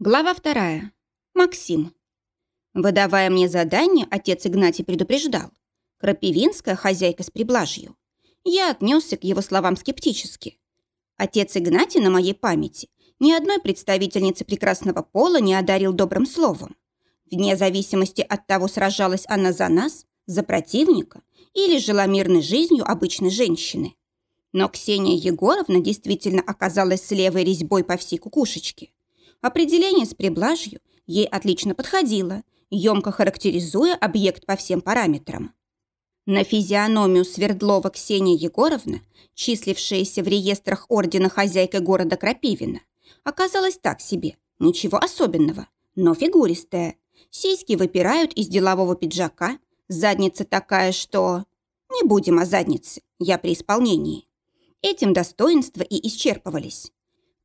Глава вторая. Максим. Выдавая мне задание, отец Игнатий предупреждал. Крапивинская хозяйка с приблажью. Я отнесся к его словам скептически. Отец Игнатий на моей памяти ни одной представительницы прекрасного пола не одарил добрым словом. Вне зависимости от того, сражалась она за нас, за противника или жила мирной жизнью обычной женщины. Но Ксения Егоровна действительно оказалась с левой резьбой по всей кукушечке. Определение с приблажью ей отлично подходило, емко характеризуя объект по всем параметрам. На физиономию Свердлова Ксения Егоровна, числившаяся в реестрах ордена хозяйкой города Крапивина, оказалась так себе, ничего особенного, но фигуристая. Сиськи выпирают из делового пиджака, задница такая, что... Не будем о заднице, я при исполнении. Этим достоинства и исчерпывались.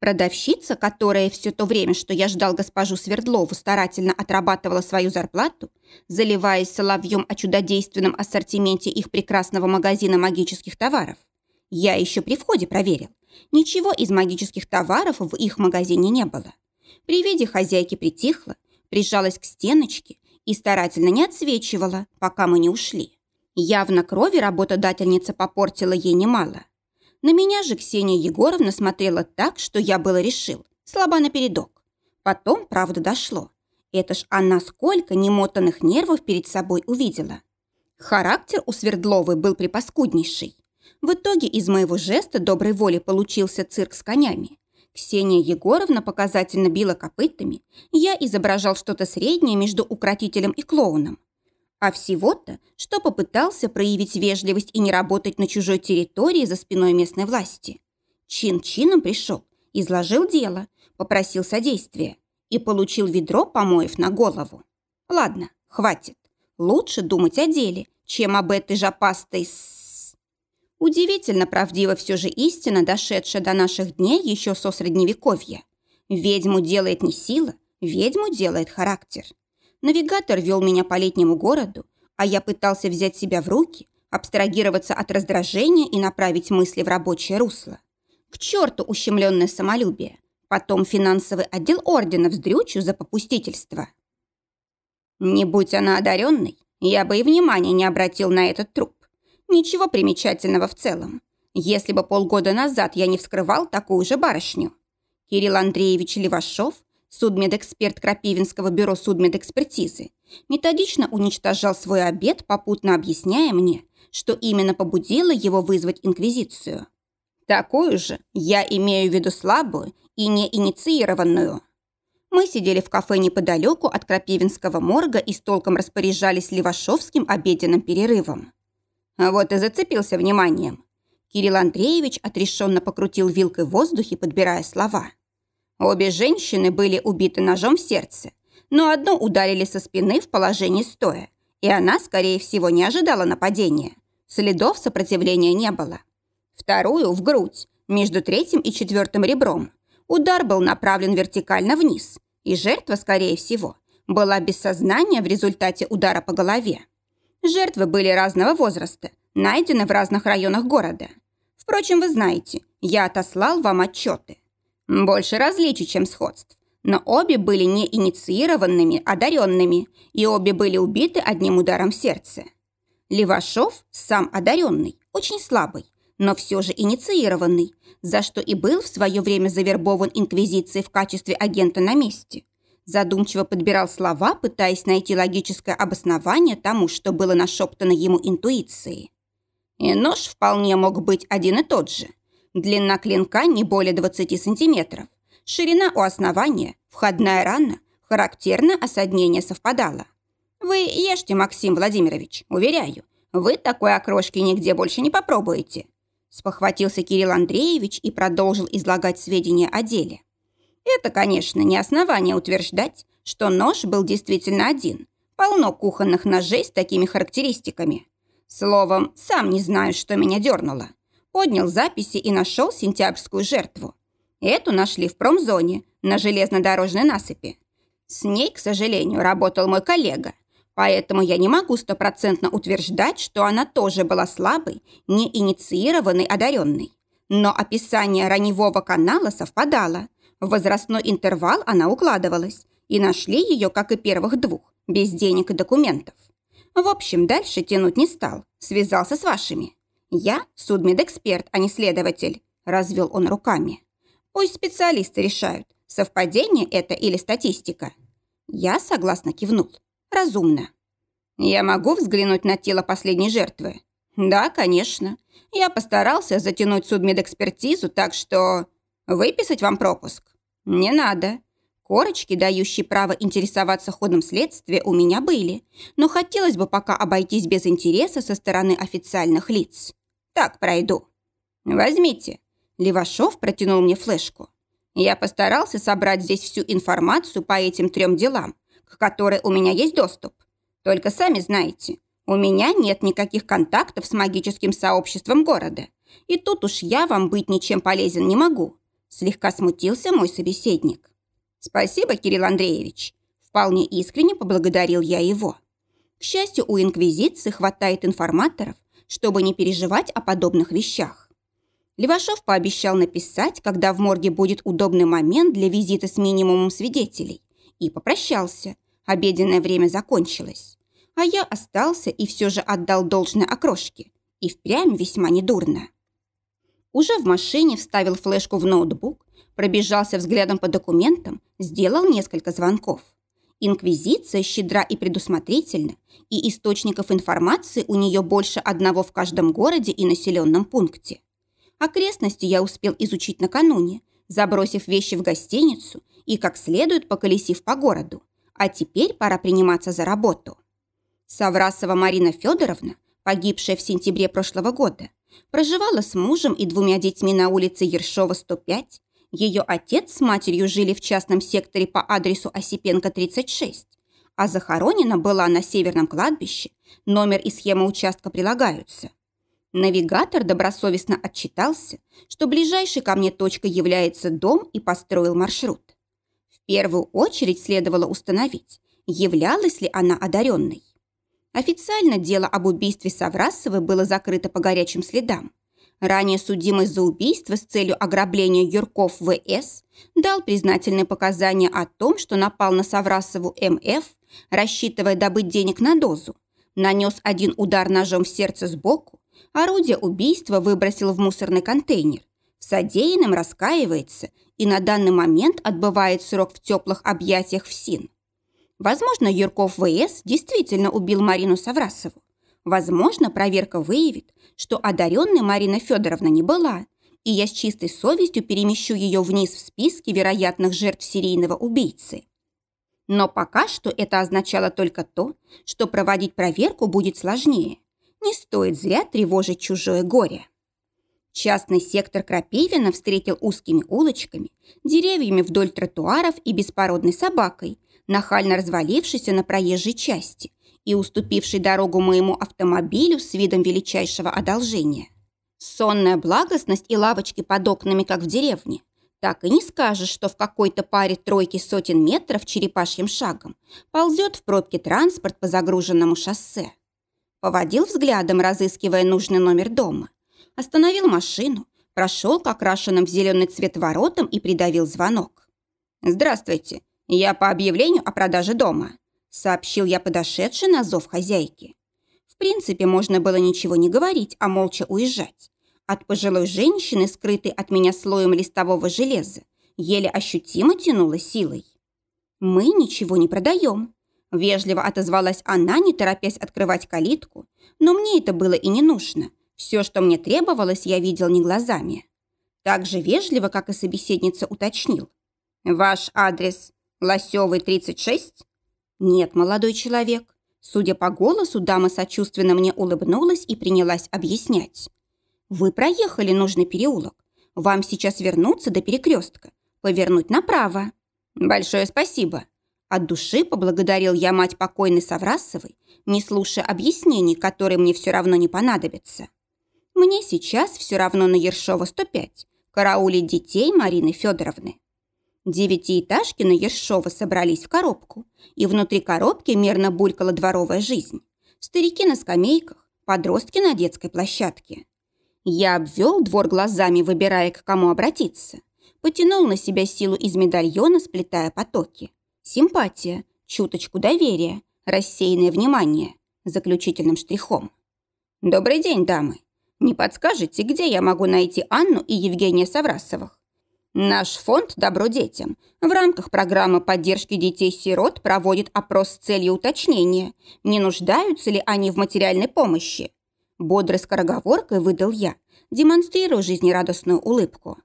Продавщица, которая все то время, что я ждал госпожу Свердлову, старательно отрабатывала свою зарплату, заливаясь соловьем о чудодейственном ассортименте их прекрасного магазина магических товаров. Я еще при входе проверил. Ничего из магических товаров в их магазине не было. При виде хозяйки притихла, прижалась к стеночке и старательно не отсвечивала, пока мы не ушли. Явно крови работодательница попортила ей немало. На меня же Ксения Егоровна смотрела так, что я было решил. Слаба напередок. Потом, правда, дошло. Это ж она сколько немотанных нервов перед собой увидела. Характер у Свердловой был припаскуднейший. В итоге из моего жеста доброй воли получился цирк с конями. Ксения Егоровна показательно била копытами, я изображал что-то среднее между укротителем и клоуном. А всего-то, что попытался проявить вежливость и не работать на чужой территории за спиной местной власти. Чин-чином пришел, изложил дело, попросил содействия и получил ведро помоев на голову. Ладно, хватит. Лучше думать о деле, чем об этой жопастой с... Удивительно правдиво все же истина, дошедшая до наших дней еще со средневековья. Ведьму делает не сила, ведьму делает характер. Навигатор вел меня по летнему городу, а я пытался взять себя в руки, абстрагироваться от раздражения и направить мысли в рабочее русло. К черту ущемленное самолюбие. Потом финансовый отдел ордена вздрючу за попустительство. Не будь она одаренной, я бы и внимания не обратил на этот труп. Ничего примечательного в целом. Если бы полгода назад я не вскрывал такую же барышню. Кирилл Андреевич Левашов судмедэксперт Крапивинского бюро судмедэкспертизы, методично уничтожал свой обед, попутно объясняя мне, что именно побудило его вызвать инквизицию. Такую же я имею в виду слабую и неинициированную. Мы сидели в кафе неподалеку от Крапивинского морга и с толком распоряжались Левашовским обеденным перерывом. А вот и зацепился вниманием. Кирилл Андреевич отрешенно покрутил вилкой в воздухе, подбирая слова. Обе женщины были убиты ножом в сердце, но одну ударили со спины в положении стоя, и она, скорее всего, не ожидала нападения. Следов сопротивления не было. Вторую – в грудь, между третьим и четвертым ребром. Удар был направлен вертикально вниз, и жертва, скорее всего, была без сознания в результате удара по голове. Жертвы были разного возраста, найдены в разных районах города. Впрочем, вы знаете, я отослал вам отчеты. Больше различий, чем сходств. Но обе были не инициированными, одаренными, и обе были убиты одним ударом в сердце. Левашов, сам одаренный, очень слабый, но все же инициированный, за что и был в свое время завербован Инквизицией в качестве агента на месте. Задумчиво подбирал слова, пытаясь найти логическое обоснование тому, что было нашептано ему интуицией. И нож вполне мог быть один и тот же – Длина клинка не более 20 сантиметров. Ширина у основания, входная рана, характерно осаднение совпадало. Вы ешьте, Максим Владимирович, уверяю, вы такой окрошки нигде больше не попробуете. Спохватился Кирилл Андреевич и продолжил излагать сведения о деле. Это, конечно, не основание утверждать, что нож был действительно один. Полно кухонных ножей с такими характеристиками. Словом, сам не знаю, что меня дернуло. Поднял записи и нашел сентябрьскую жертву. Эту нашли в промзоне, на железнодорожной насыпи. С ней, к сожалению, работал мой коллега, поэтому я не могу стопроцентно утверждать, что она тоже была слабой, неинициированной, одаренной. Но описание раневого канала совпадало. В возрастной интервал она укладывалась, и нашли ее, как и первых двух, без денег и документов. В общем, дальше тянуть не стал, связался с вашими. Я судмедэксперт, а не следователь, развел он руками. Пусть специалисты решают, совпадение это или статистика. Я согласно кивнул. Разумно. Я могу взглянуть на тело последней жертвы? Да, конечно. Я постарался затянуть судмедэкспертизу, так что... Выписать вам пропуск? Не надо. Корочки, дающие право интересоваться ходом следствия, у меня были, но хотелось бы пока обойтись без интереса со стороны официальных лиц. Так пройду. Возьмите. Левашов протянул мне флешку. Я постарался собрать здесь всю информацию по этим трем делам, к которой у меня есть доступ. Только сами знаете, у меня нет никаких контактов с магическим сообществом города. И тут уж я вам быть ничем полезен не могу. Слегка смутился мой собеседник. «Спасибо, Кирилл Андреевич». Вполне искренне поблагодарил я его. К счастью, у Инквизиции хватает информаторов, чтобы не переживать о подобных вещах. Левашов пообещал написать, когда в морге будет удобный момент для визита с минимумом свидетелей, и попрощался. Обеденное время закончилось. А я остался и все же отдал должное окрошке. И впрямь весьма недурно. Уже в машине вставил флешку в ноутбук пробежался взглядом по документам, сделал несколько звонков. Инквизиция щедра и предусмотрительна, и источников информации у нее больше одного в каждом городе и населенном пункте. Окрестности я успел изучить накануне, забросив вещи в гостиницу и как следует поколесив по городу. А теперь пора приниматься за работу. Саврасова Марина Федоровна, погибшая в сентябре прошлого года, проживала с мужем и двумя детьми на улице Ершова, 105, ее отец с матерью жили в частном секторе по адресу Осипенко, 36, а захоронена была на северном кладбище, номер и схема участка прилагаются. Навигатор добросовестно отчитался, что ближайшей ко мне точкой является дом и построил маршрут. В первую очередь следовало установить, являлась ли она одаренной. Официально дело об убийстве Саврасовой было закрыто по горячим следам, ранее судимый за убийство с целью ограбления Юрков В.С., дал признательные показания о том, что напал на Саврасову М.Ф., рассчитывая добыть денег на дозу, нанес один удар ножом в сердце сбоку, орудие убийства выбросил в мусорный контейнер, в содеянном раскаивается и на данный момент отбывает срок в теплых объятиях в СИН. Возможно, Юрков В.С. действительно убил Марину Саврасову. Возможно, проверка выявит, что одаренной Марина Федоровна не была, и я с чистой совестью перемещу ее вниз в списке вероятных жертв серийного убийцы. Но пока что это означало только то, что проводить проверку будет сложнее. Не стоит зря тревожить чужое горе. Частный сектор Крапивина встретил узкими улочками, деревьями вдоль тротуаров и беспородной собакой, нахально развалившейся на проезжей части – и уступивший дорогу моему автомобилю с видом величайшего одолжения. Сонная благостность и лавочки под окнами, как в деревне. Так и не скажешь, что в какой-то паре тройки сотен метров черепашьим шагом ползет в пробке транспорт по загруженному шоссе. Поводил взглядом, разыскивая нужный номер дома. Остановил машину, прошел к окрашенным в зеленый цвет воротам и придавил звонок. «Здравствуйте, я по объявлению о продаже дома» сообщил я подошедший на зов хозяйки. В принципе, можно было ничего не говорить, а молча уезжать. От пожилой женщины, скрытой от меня слоем листового железа, еле ощутимо тянуло силой. «Мы ничего не продаем», – вежливо отозвалась она, не торопясь открывать калитку, но мне это было и не нужно. Все, что мне требовалось, я видел не глазами. Так же вежливо, как и собеседница уточнил. «Ваш адрес Лосевый, 36?» «Нет, молодой человек». Судя по голосу, дама сочувственно мне улыбнулась и принялась объяснять. «Вы проехали нужный переулок. Вам сейчас вернуться до перекрестка, повернуть направо». «Большое спасибо». От души поблагодарил я мать покойной Саврасовой, не слушая объяснений, которые мне все равно не понадобятся. Мне сейчас все равно на Ершова 105, караулить детей Марины Федоровны. Девятиэтажки на Ершова собрались в коробку, и внутри коробки мерно булькала дворовая жизнь. Старики на скамейках, подростки на детской площадке. Я обвел двор глазами, выбирая, к кому обратиться. Потянул на себя силу из медальона, сплетая потоки. Симпатия, чуточку доверия, рассеянное внимание, заключительным штрихом. «Добрый день, дамы. Не подскажете, где я могу найти Анну и Евгения Саврасовых? Наш фонд «Добро детям» в рамках программы поддержки детей-сирот проводит опрос с целью уточнения, не нуждаются ли они в материальной помощи. Бодрой скороговоркой выдал я, демонстрируя жизнерадостную улыбку.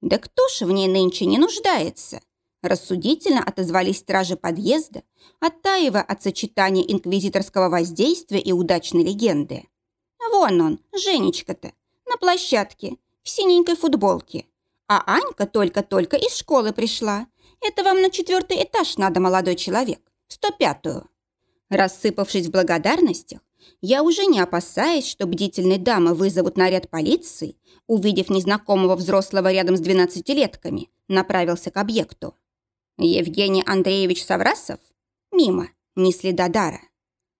«Да кто ж в ней нынче не нуждается?» Рассудительно отозвались стражи подъезда, оттаивая от сочетания инквизиторского воздействия и удачной легенды. «Вон он, Женечка-то, на площадке, в синенькой футболке. А Анька только-только из школы пришла. Это вам на четвертый этаж надо, молодой человек, сто пятую». Рассыпавшись в благодарностях, я уже не опасаясь, что бдительные дамы вызовут наряд полиции, увидев незнакомого взрослого рядом с двенадцатилетками, направился к объекту. Евгений Андреевич Саврасов? Мимо, ни следа дара.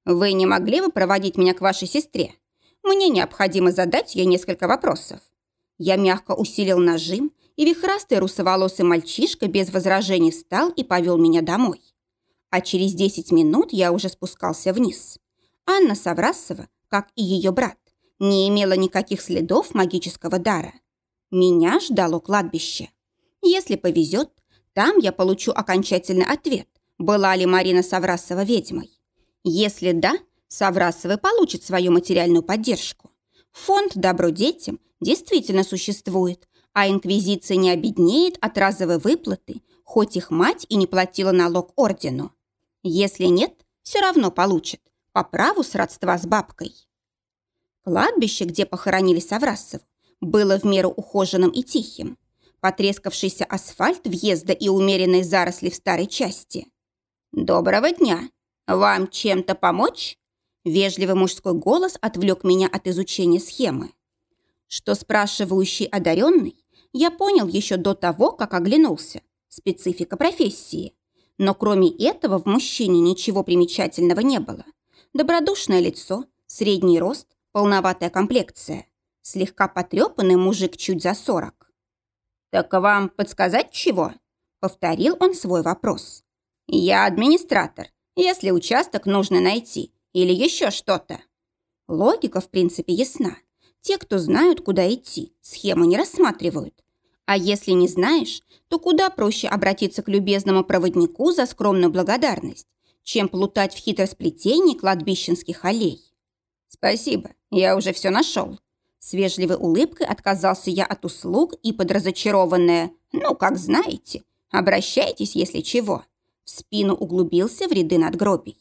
Вы не могли бы проводить меня к вашей сестре? Мне необходимо задать ей несколько вопросов. Я мягко усилил нажим, и вихрастый русоволосый мальчишка без возражений встал и повел меня домой. А через десять минут я уже спускался вниз. Анна Саврасова, как и ее брат, не имела никаких следов магического дара. Меня ждало кладбище. Если повезет, там я получу окончательный ответ, была ли Марина Саврасова ведьмой. Если да, Саврасовы получат свою материальную поддержку. Фонд «Добро детям» действительно существует, а инквизиция не обеднеет от разовой выплаты, хоть их мать и не платила налог ордену. Если нет, все равно получит, по праву сродства с бабкой. Кладбище, где похоронили Саврасов, было в меру ухоженным и тихим потрескавшийся асфальт въезда и умеренные заросли в старой части. «Доброго дня! Вам чем-то помочь?» Вежливый мужской голос отвлек меня от изучения схемы. Что спрашивающий одаренный, я понял еще до того, как оглянулся. Специфика профессии. Но кроме этого в мужчине ничего примечательного не было. Добродушное лицо, средний рост, полноватая комплекция. Слегка потрепанный мужик чуть за сорок. «Так вам подсказать чего?» — повторил он свой вопрос. «Я администратор, если участок нужно найти или еще что-то». Логика, в принципе, ясна. Те, кто знают, куда идти, схему не рассматривают. А если не знаешь, то куда проще обратиться к любезному проводнику за скромную благодарность, чем плутать в хитросплетении кладбищенских аллей. «Спасибо, я уже все нашел», с вежливой улыбкой отказался я от услуг и подразочарованная. «Ну, как знаете, обращайтесь, если чего». В спину углубился в ряды надгробий.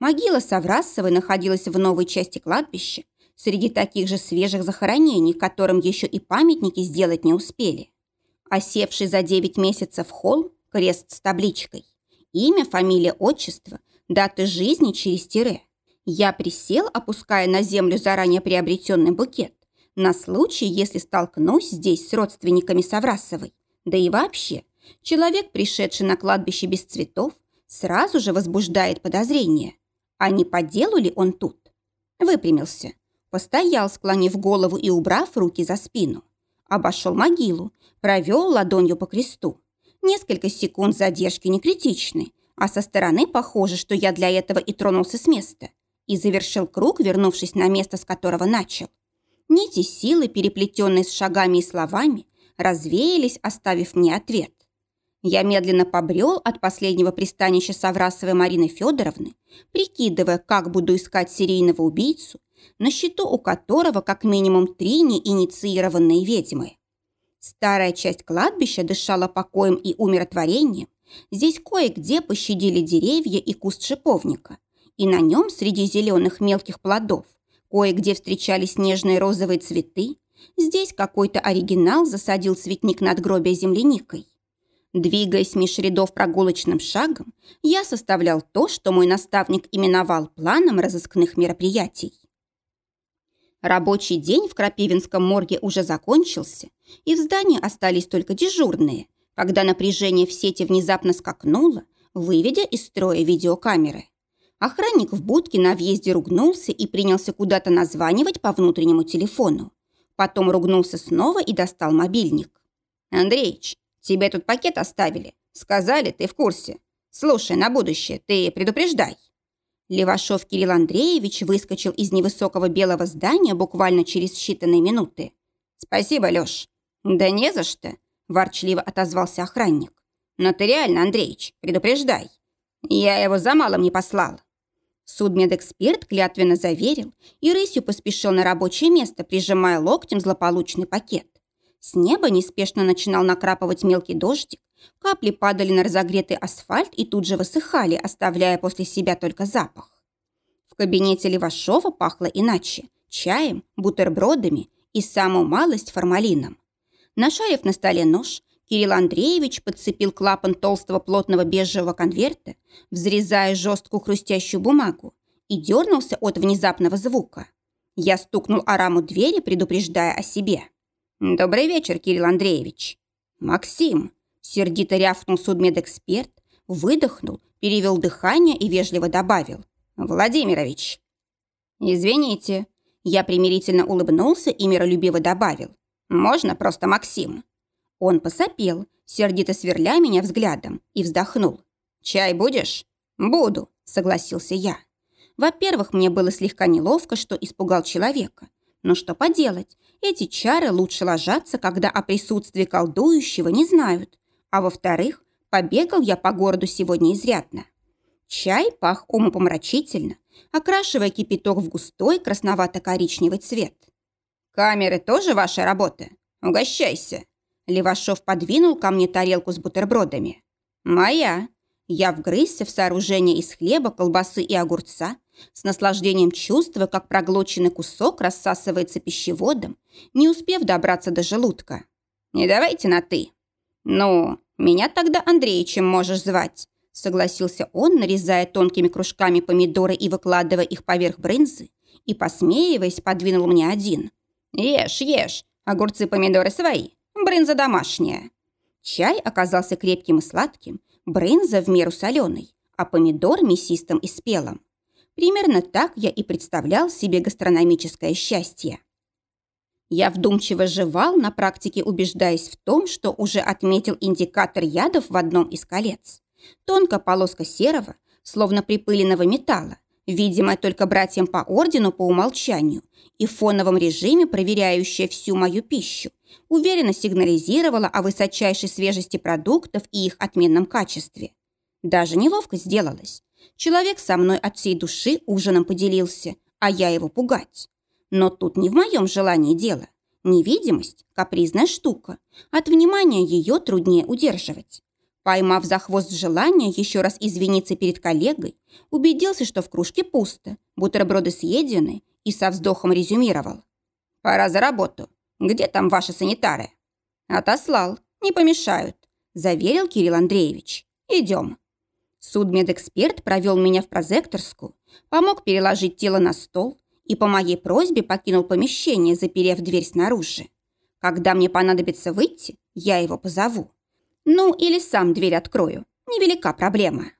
Могила Саврасовой находилась в новой части кладбища, среди таких же свежих захоронений, которым еще и памятники сделать не успели. Осевший за девять месяцев холм, крест с табличкой. Имя, фамилия, отчество, даты жизни через тире. Я присел, опуская на землю заранее приобретенный букет, на случай, если столкнусь здесь с родственниками Саврасовой. Да и вообще, человек, пришедший на кладбище без цветов, сразу же возбуждает подозрение. А не по делу ли он тут? Выпрямился, постоял, склонив голову и убрав руки за спину. Обошел могилу, провел ладонью по кресту. Несколько секунд задержки не критичны, а со стороны похоже, что я для этого и тронулся с места – и завершил круг, вернувшись на место, с которого начал. Нити силы, переплетенные с шагами и словами, развеялись, оставив мне ответ. Я медленно побрел от последнего пристанища Саврасовой Марины Федоровны, прикидывая, как буду искать серийного убийцу, на счету у которого как минимум три неинициированные ведьмы. Старая часть кладбища дышала покоем и умиротворением. Здесь кое-где пощадили деревья и куст шиповника и на нем среди зеленых мелких плодов кое-где встречались нежные розовые цветы, здесь какой-то оригинал засадил цветник надгробия земляникой. Двигаясь меж рядов прогулочным шагом, я составлял то, что мой наставник именовал планом разыскных мероприятий. Рабочий день в Крапивинском морге уже закончился, и в здании остались только дежурные, когда напряжение в сети внезапно скакнуло, выведя из строя видеокамеры. Охранник в будке на въезде ругнулся и принялся куда-то названивать по внутреннему телефону. Потом ругнулся снова и достал мобильник. «Андреич, тебе тут пакет оставили. Сказали, ты в курсе. Слушай, на будущее ты предупреждай». Левашов Кирилл Андреевич выскочил из невысокого белого здания буквально через считанные минуты. «Спасибо, Лёш». «Да не за что», – ворчливо отозвался охранник. «Но ты реально, Андреич, предупреждай. Я его за малым не послал». Судмедэксперт клятвенно заверил и рысью поспешил на рабочее место, прижимая локтем злополучный пакет. С неба неспешно начинал накрапывать мелкий дождик, капли падали на разогретый асфальт и тут же высыхали, оставляя после себя только запах. В кабинете Левашова пахло иначе – чаем, бутербродами и самую малость формалином. Нашарив на столе нож, Кирилл Андреевич подцепил клапан толстого плотного бежевого конверта, взрезая жесткую хрустящую бумагу, и дернулся от внезапного звука. Я стукнул о раму двери, предупреждая о себе. «Добрый вечер, Кирилл Андреевич». «Максим», — сердито рявкнул судмедэксперт, выдохнул, перевел дыхание и вежливо добавил. «Владимирович». «Извините». Я примирительно улыбнулся и миролюбиво добавил. «Можно просто Максим». Он посопел, сердито сверля меня взглядом, и вздохнул. «Чай будешь?» «Буду», — согласился я. Во-первых, мне было слегка неловко, что испугал человека. Но что поделать, эти чары лучше ложатся, когда о присутствии колдующего не знают. А во-вторых, побегал я по городу сегодня изрядно. Чай пах умопомрачительно, окрашивая кипяток в густой красновато-коричневый цвет. «Камеры тоже ваша работа? Угощайся!» Левашов подвинул ко мне тарелку с бутербродами. «Моя». Я вгрызся в сооружение из хлеба, колбасы и огурца, с наслаждением чувствуя, как проглоченный кусок рассасывается пищеводом, не успев добраться до желудка. «Не давайте на «ты». «Ну, меня тогда Андреичем можешь звать», согласился он, нарезая тонкими кружками помидоры и выкладывая их поверх брынзы, и, посмеиваясь, подвинул мне один. «Ешь, ешь, огурцы-помидоры свои, брынза домашняя». Чай оказался крепким и сладким, брынза в меру соленой, а помидор мясистым и спелым. Примерно так я и представлял себе гастрономическое счастье. Я вдумчиво жевал, на практике убеждаясь в том, что уже отметил индикатор ядов в одном из колец. Тонкая полоска серого, словно припыленного металла, видимая только братьям по ордену по умолчанию и в фоновом режиме проверяющая всю мою пищу, уверенно сигнализировала о высочайшей свежести продуктов и их отменном качестве. Даже неловко сделалось. Человек со мной от всей души ужином поделился, а я его пугать. Но тут не в моем желании дело. Невидимость – капризная штука. От внимания ее труднее удерживать. Поймав за хвост желание еще раз извиниться перед коллегой, убедился, что в кружке пусто, бутерброды съедены, и со вздохом резюмировал. «Пора за работу. Где там ваши санитары?» «Отослал. Не помешают», – заверил Кирилл Андреевич. «Идем». Судмедэксперт провел меня в прозекторскую, помог переложить тело на стол и по моей просьбе покинул помещение, заперев дверь снаружи. Когда мне понадобится выйти, я его позову. Ну, или сам дверь открою. Невелика проблема.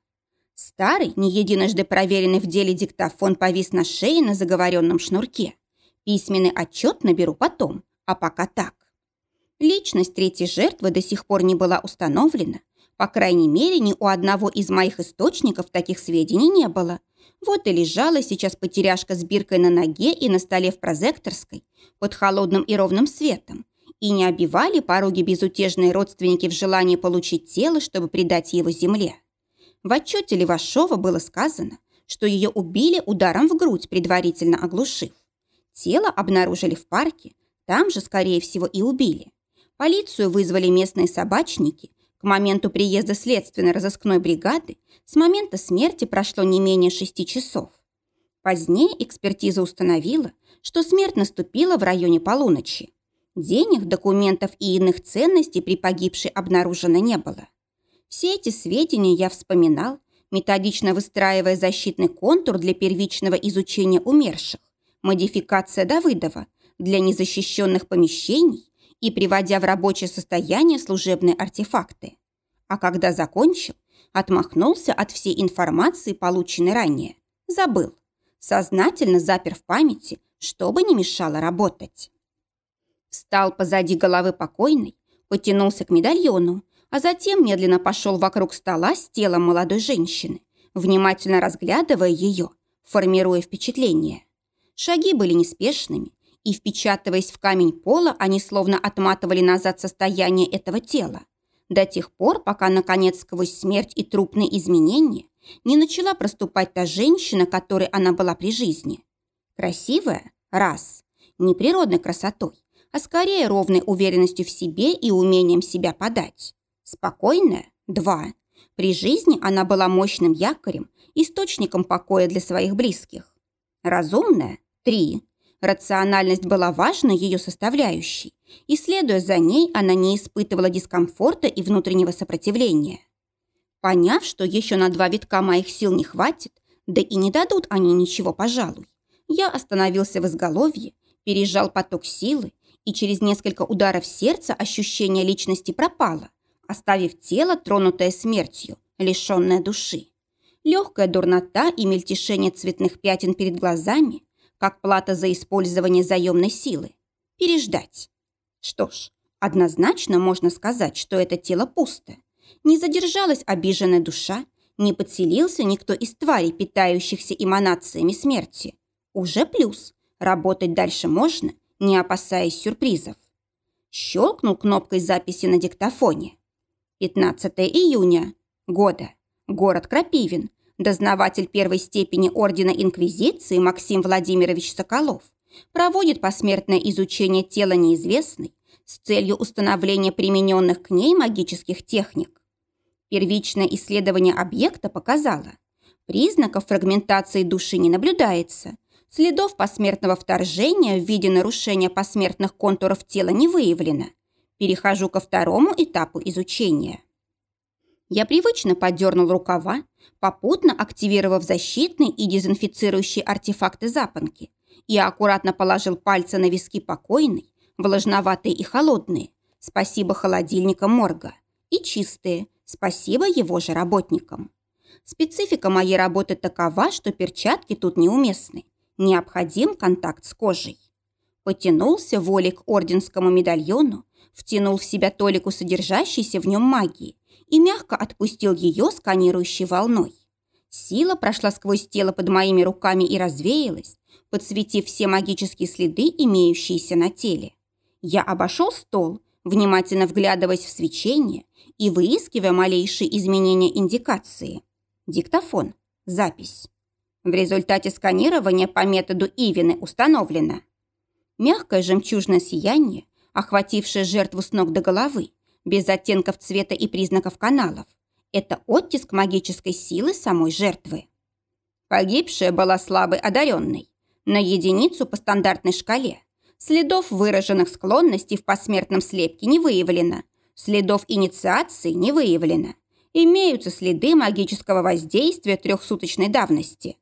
Старый, не единожды проверенный в деле диктофон повис на шее на заговоренном шнурке. Письменный отчет наберу потом, а пока так. Личность третьей жертвы до сих пор не была установлена. По крайней мере, ни у одного из моих источников таких сведений не было. Вот и лежала сейчас потеряшка с биркой на ноге и на столе в прозекторской, под холодным и ровным светом, и не обивали пороги безутешные родственники в желании получить тело, чтобы предать его земле. В отчете Левашова было сказано, что ее убили ударом в грудь, предварительно оглушив. Тело обнаружили в парке, там же, скорее всего, и убили. Полицию вызвали местные собачники. Моменту приезда следственно-розыскной бригады с момента смерти прошло не менее шести часов. Позднее экспертиза установила, что смерть наступила в районе полуночи. Денег, документов и иных ценностей при погибшей обнаружено не было. Все эти сведения я вспоминал, методично выстраивая защитный контур для первичного изучения умерших, модификация Давыдова для незащищенных помещений и приводя в рабочее состояние служебные артефакты. А когда закончил, отмахнулся от всей информации, полученной ранее. Забыл. Сознательно запер в памяти, чтобы не мешало работать. Встал позади головы покойной, потянулся к медальону, а затем медленно пошел вокруг стола с телом молодой женщины, внимательно разглядывая ее, формируя впечатление. Шаги были неспешными, и, впечатываясь в камень пола, они словно отматывали назад состояние этого тела, до тех пор, пока, наконец, сквозь смерть и трупные изменения не начала проступать та женщина, которой она была при жизни. Красивая? Раз. Не природной красотой, а скорее ровной уверенностью в себе и умением себя подать. Спокойная? Два. При жизни она была мощным якорем, источником покоя для своих близких. Разумная? Три. Рациональность была важной ее составляющей, и, следуя за ней, она не испытывала дискомфорта и внутреннего сопротивления. Поняв, что еще на два витка моих сил не хватит, да и не дадут они ничего, пожалуй, я остановился в изголовье, пережал поток силы, и через несколько ударов сердца ощущение личности пропало, оставив тело, тронутое смертью, лишенное души. Легкая дурнота и мельтешение цветных пятен перед глазами, как плата за использование заемной силы. Переждать. Что ж, однозначно можно сказать, что это тело пусто. Не задержалась обиженная душа, не подселился никто из тварей, питающихся эманациями смерти. Уже плюс. Работать дальше можно, не опасаясь сюрпризов. Щелкнул кнопкой записи на диктофоне. 15 июня. Года. Город Крапивин. Дознаватель первой степени Ордена Инквизиции Максим Владимирович Соколов проводит посмертное изучение тела неизвестной с целью установления примененных к ней магических техник. Первичное исследование объекта показало, признаков фрагментации души не наблюдается, следов посмертного вторжения в виде нарушения посмертных контуров тела не выявлено. Перехожу ко второму этапу изучения. Я привычно подернул рукава, попутно активировав защитные и дезинфицирующие артефакты запонки, и аккуратно положил пальцы на виски покойной, влажноватые и холодные, спасибо холодильникам морга, и чистые, спасибо его же работникам. Специфика моей работы такова, что перчатки тут неуместны. Необходим контакт с кожей. Потянулся волей к орденскому медальону, втянул в себя толику содержащейся в нем магии и мягко отпустил ее сканирующей волной. Сила прошла сквозь тело под моими руками и развеялась, подсветив все магические следы, имеющиеся на теле. Я обошел стол, внимательно вглядываясь в свечение и выискивая малейшие изменения индикации. Диктофон. Запись. В результате сканирования по методу Ивины установлено. Мягкое жемчужное сияние, охватившее жертву с ног до головы, без оттенков цвета и признаков каналов. Это оттиск магической силы самой жертвы. Погибшая была слабой одаренной. На единицу по стандартной шкале. Следов выраженных склонностей в посмертном слепке не выявлено. Следов инициации не выявлено. Имеются следы магического воздействия трехсуточной давности.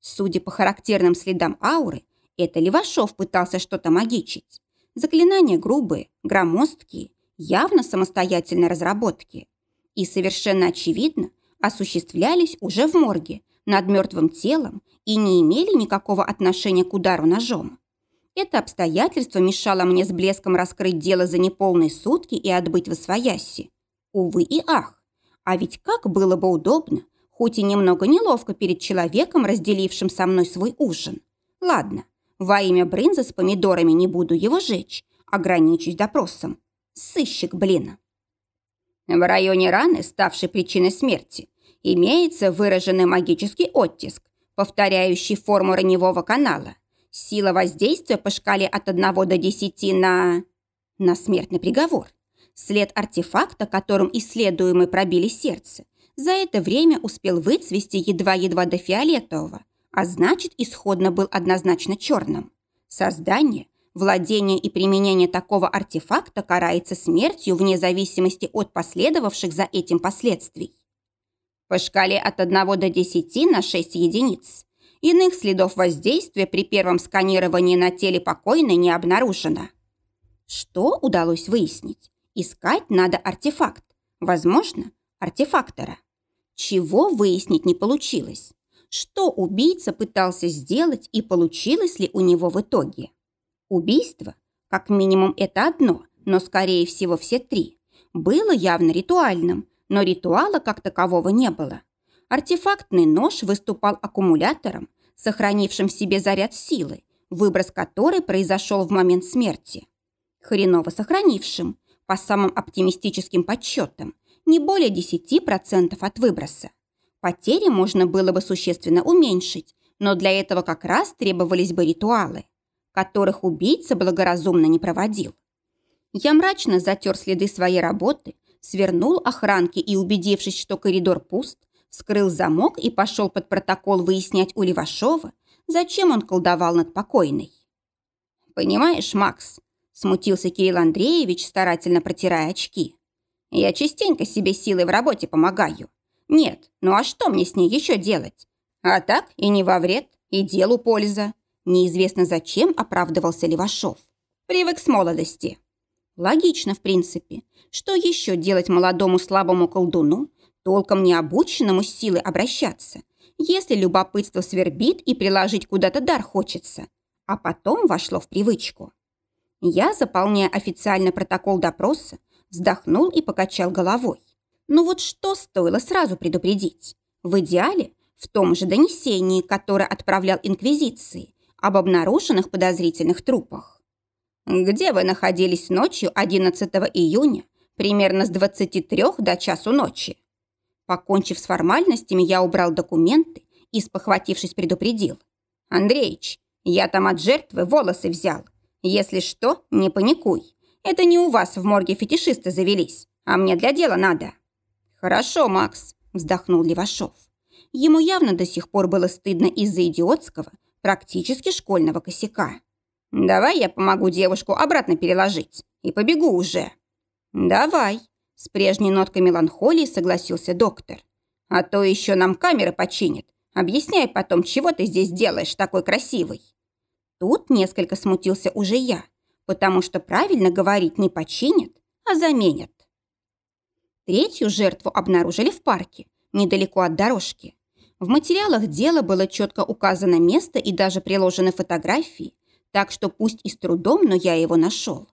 Судя по характерным следам ауры, это Левашов пытался что-то магичить. Заклинания грубые, громоздкие, явно самостоятельной разработки. И совершенно очевидно, осуществлялись уже в морге, над мертвым телом и не имели никакого отношения к удару ножом. Это обстоятельство мешало мне с блеском раскрыть дело за неполные сутки и отбыть в освояси. Увы и ах. А ведь как было бы удобно, хоть и немного неловко перед человеком, разделившим со мной свой ужин. Ладно, во имя брынза с помидорами не буду его жечь, ограничусь допросом. Сыщик, блин. В районе раны, ставшей причиной смерти, имеется выраженный магический оттиск, повторяющий форму раневого канала. Сила воздействия по шкале от 1 до 10 на... на смертный приговор. След артефакта, которым исследуемые пробили сердце, за это время успел выцвести едва-едва до фиолетового, а значит, исходно был однозначно черным. Создание, владение и применение такого артефакта карается смертью вне зависимости от последовавших за этим последствий. По шкале от 1 до 10 на 6 единиц. Иных следов воздействия при первом сканировании на теле покойной не обнаружено. Что удалось выяснить? Искать надо артефакт. Возможно, артефактора. Чего выяснить не получилось? Что убийца пытался сделать и получилось ли у него в итоге? Убийство, как минимум, это одно, но, скорее всего, все три, было явно ритуальным, но ритуала как такового не было. Артефактный нож выступал аккумулятором, сохранившим в себе заряд силы, выброс которой произошел в момент смерти. Хреново сохранившим, по самым оптимистическим подсчетам, не более 10% от выброса. Потери можно было бы существенно уменьшить, но для этого как раз требовались бы ритуалы, которых убийца благоразумно не проводил. Я мрачно затер следы своей работы, свернул охранки и, убедившись, что коридор пуст, вскрыл замок и пошел под протокол выяснять у Левашова, зачем он колдовал над покойной. «Понимаешь, Макс», – смутился Кирилл Андреевич, старательно протирая очки, «я частенько себе силой в работе помогаю. Нет, ну а что мне с ней еще делать? А так и не во вред, и делу польза». Неизвестно зачем оправдывался Левашов. Привык с молодости. Логично, в принципе. Что еще делать молодому слабому колдуну, толком не обученному с силой обращаться, если любопытство свербит и приложить куда-то дар хочется, а потом вошло в привычку. Я, заполняя официальный протокол допроса, вздохнул и покачал головой. Ну вот что стоило сразу предупредить? В идеале, в том же донесении, которое отправлял Инквизиции, об обнаруженных подозрительных трупах. Где вы находились ночью 11 июня, примерно с 23 до часу ночи? Покончив с формальностями, я убрал документы и, спохватившись, предупредил. «Андреич, я там от жертвы волосы взял. Если что, не паникуй. Это не у вас в морге фетишисты завелись, а мне для дела надо». «Хорошо, Макс», – вздохнул Левашов. Ему явно до сих пор было стыдно из-за идиотского, практически школьного косяка. «Давай я помогу девушку обратно переложить и побегу уже». «Давай», с прежней ноткой меланхолии согласился доктор. «А то еще нам камеры починят. Объясняй потом, чего ты здесь делаешь такой красивый». Тут несколько смутился уже я, потому что правильно говорить не починят, а заменят. Третью жертву обнаружили в парке, недалеко от дорожки. В материалах дела было четко указано место и даже приложены фотографии, так что пусть и с трудом, но я его нашел.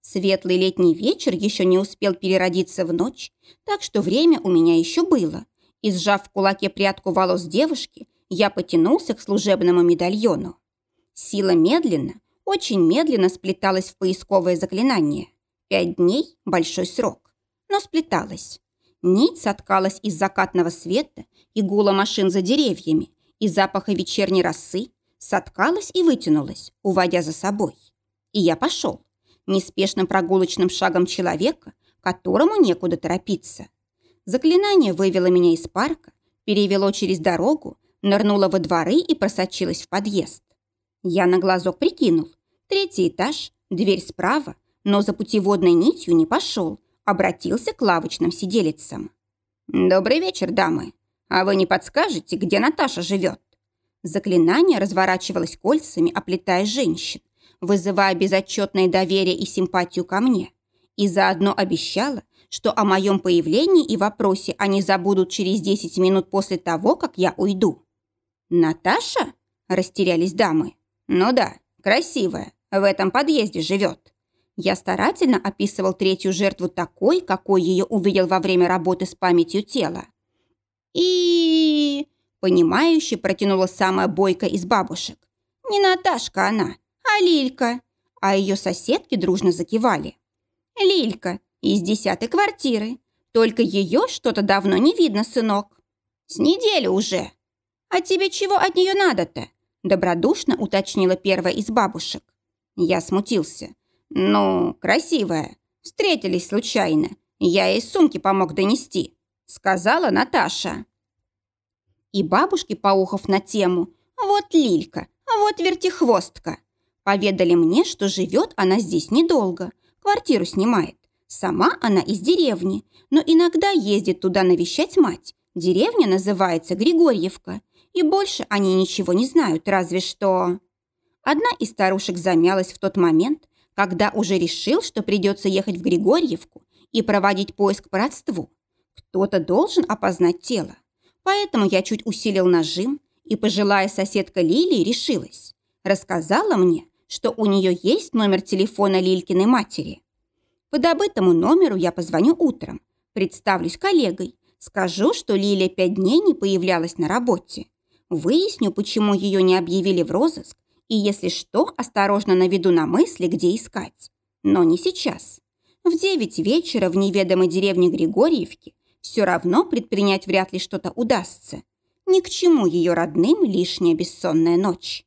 Светлый летний вечер еще не успел переродиться в ночь, так что время у меня еще было. И сжав в кулаке прядку волос девушки, я потянулся к служебному медальону. Сила медленно, очень медленно сплеталась в поисковое заклинание. Пять дней – большой срок. Но сплеталась. Нить соткалась из закатного света и гула машин за деревьями, и запаха вечерней росы, соткалась и вытянулась, уводя за собой. И я пошел неспешным прогулочным шагом человека, которому некуда торопиться. Заклинание вывело меня из парка, перевело через дорогу, нырнуло во дворы и просочилось в подъезд. Я на глазок прикинул. Третий этаж, дверь справа, но за путеводной нитью не пошел, обратился к лавочным сиделицам. «Добрый вечер, дамы. А вы не подскажете, где Наташа живет?» Заклинание разворачивалось кольцами, оплетая женщин, вызывая безотчетное доверие и симпатию ко мне, и заодно обещала, что о моем появлении и вопросе они забудут через 10 минут после того, как я уйду. «Наташа?» – растерялись дамы. «Ну да, красивая, в этом подъезде живет». Я старательно описывал третью жертву такой, какой ее увидел во время работы с памятью тела. И... Понимающе протянула самая бойкая из бабушек. Не Наташка она, а Лилька?» А ее соседки дружно закивали. «Лилька из десятой квартиры. Только ее что-то давно не видно, сынок. С недели уже. А тебе чего от нее надо-то?» Добродушно уточнила первая из бабушек. Я смутился. «Ну, красивая. Встретились случайно. Я ей сумки помог донести», сказала Наташа. И бабушки, поухов на тему, вот Лилька, вот вертихвостка, Поведали мне, что живет она здесь недолго, квартиру снимает. Сама она из деревни, но иногда ездит туда навещать мать. Деревня называется Григорьевка, и больше они ничего не знают, разве что... Одна из старушек замялась в тот момент, когда уже решил, что придется ехать в Григорьевку и проводить поиск по родству. Кто-то должен опознать тело. Поэтому я чуть усилил нажим, и пожилая соседка Лилии решилась. Рассказала мне, что у нее есть номер телефона Лилькиной матери. По добытому номеру я позвоню утром, представлюсь коллегой, скажу, что Лилия пять дней не появлялась на работе. Выясню, почему ее не объявили в розыск, и, если что, осторожно наведу на мысли, где искать. Но не сейчас. В девять вечера в неведомой деревне Григорьевки все равно предпринять вряд ли что-то удастся. Ни к чему ее родным лишняя бессонная ночь.